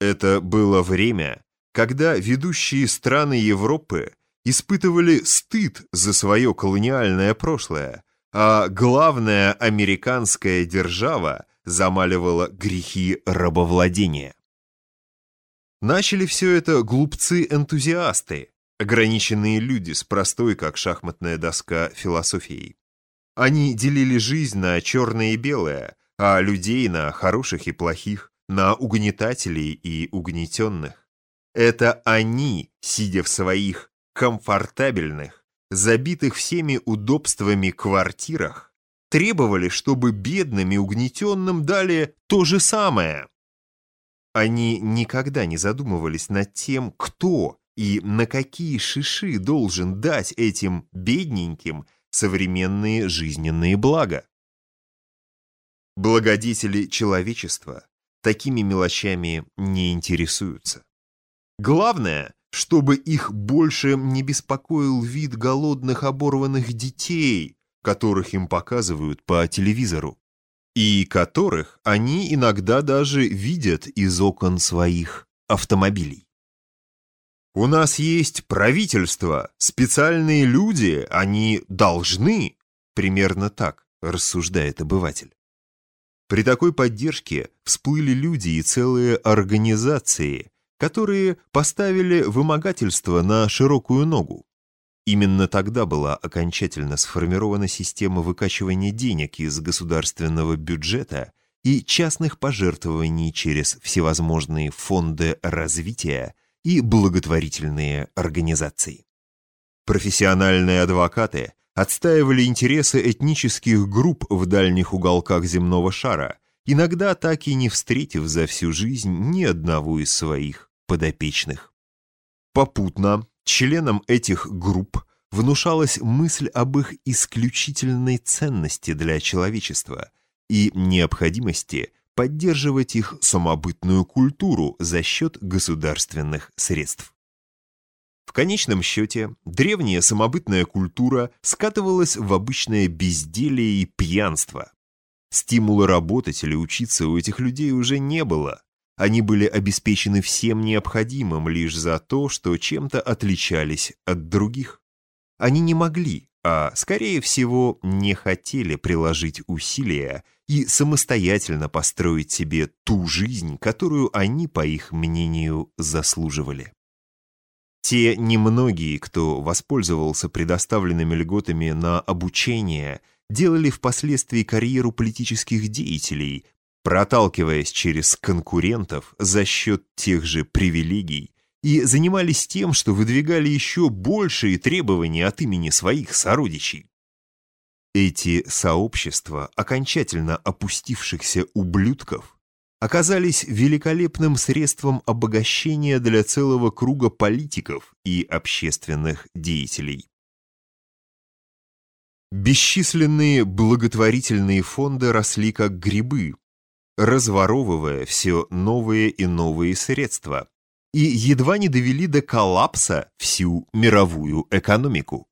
Это было время, когда ведущие страны Европы испытывали стыд за свое колониальное прошлое, а главная американская держава замаливала грехи рабовладения. Начали все это глупцы-энтузиасты, ограниченные люди с простой, как шахматная доска, философией. Они делили жизнь на черное и белое, а людей на хороших и плохих, на угнетателей и угнетенных. Это они, сидя в своих комфортабельных, забитых всеми удобствами квартирах, требовали, чтобы бедным и угнетенным дали то же самое. Они никогда не задумывались над тем, кто и на какие шиши должен дать этим бедненьким современные жизненные блага. Благодетели человечества такими мелочами не интересуются. Главное, чтобы их больше не беспокоил вид голодных оборванных детей, которых им показывают по телевизору, и которых они иногда даже видят из окон своих автомобилей. У нас есть правительство, специальные люди, они должны, примерно так рассуждает обыватель. При такой поддержке всплыли люди и целые организации, которые поставили вымогательство на широкую ногу. Именно тогда была окончательно сформирована система выкачивания денег из государственного бюджета и частных пожертвований через всевозможные фонды развития и благотворительные организации. Профессиональные адвокаты отстаивали интересы этнических групп в дальних уголках земного шара, иногда так и не встретив за всю жизнь ни одного из своих подопечных. Попутно членам этих групп внушалась мысль об их исключительной ценности для человечества и необходимости поддерживать их самобытную культуру за счет государственных средств. Конечном счете, древняя самобытная культура скатывалась в обычное безделие и пьянство. Стимула работать или учиться у этих людей уже не было. Они были обеспечены всем необходимым лишь за то, что чем-то отличались от других. Они не могли, а, скорее всего, не хотели приложить усилия и самостоятельно построить себе ту жизнь, которую они, по их мнению, заслуживали. Те немногие, кто воспользовался предоставленными льготами на обучение, делали впоследствии карьеру политических деятелей, проталкиваясь через конкурентов за счет тех же привилегий, и занимались тем, что выдвигали еще большие требования от имени своих сородичей. Эти сообщества окончательно опустившихся ублюдков оказались великолепным средством обогащения для целого круга политиков и общественных деятелей. Бесчисленные благотворительные фонды росли как грибы, разворовывая все новые и новые средства, и едва не довели до коллапса всю мировую экономику.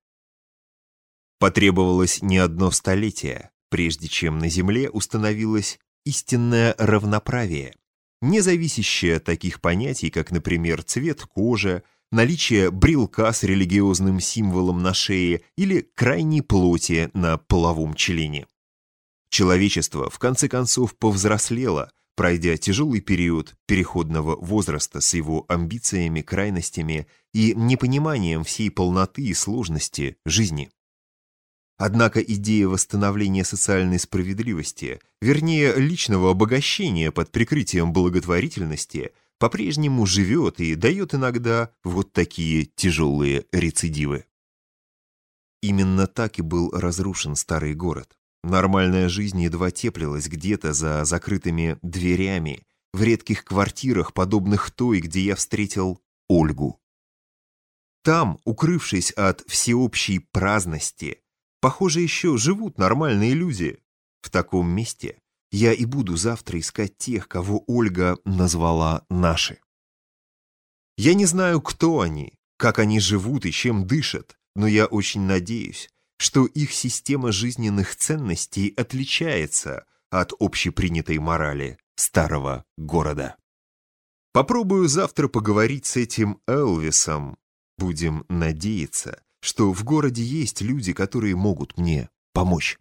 Потребовалось не одно столетие, прежде чем на Земле установилось истинное равноправие, не зависящее от таких понятий, как, например, цвет кожи, наличие брелка с религиозным символом на шее или крайней плоти на половом члене. Человечество, в конце концов, повзрослело, пройдя тяжелый период переходного возраста с его амбициями, крайностями и непониманием всей полноты и сложности жизни. Однако идея восстановления социальной справедливости, вернее, личного обогащения под прикрытием благотворительности, по-прежнему живет и дает иногда вот такие тяжелые рецидивы. Именно так и был разрушен старый город. Нормальная жизнь едва теплилась где-то за закрытыми дверями, в редких квартирах, подобных той, где я встретил Ольгу. Там, укрывшись от всеобщей праздности, Похоже, еще живут нормальные люди. В таком месте я и буду завтра искать тех, кого Ольга назвала наши. Я не знаю, кто они, как они живут и чем дышат, но я очень надеюсь, что их система жизненных ценностей отличается от общепринятой морали старого города. Попробую завтра поговорить с этим Элвисом. Будем надеяться, что в городе есть люди, которые могут мне помочь.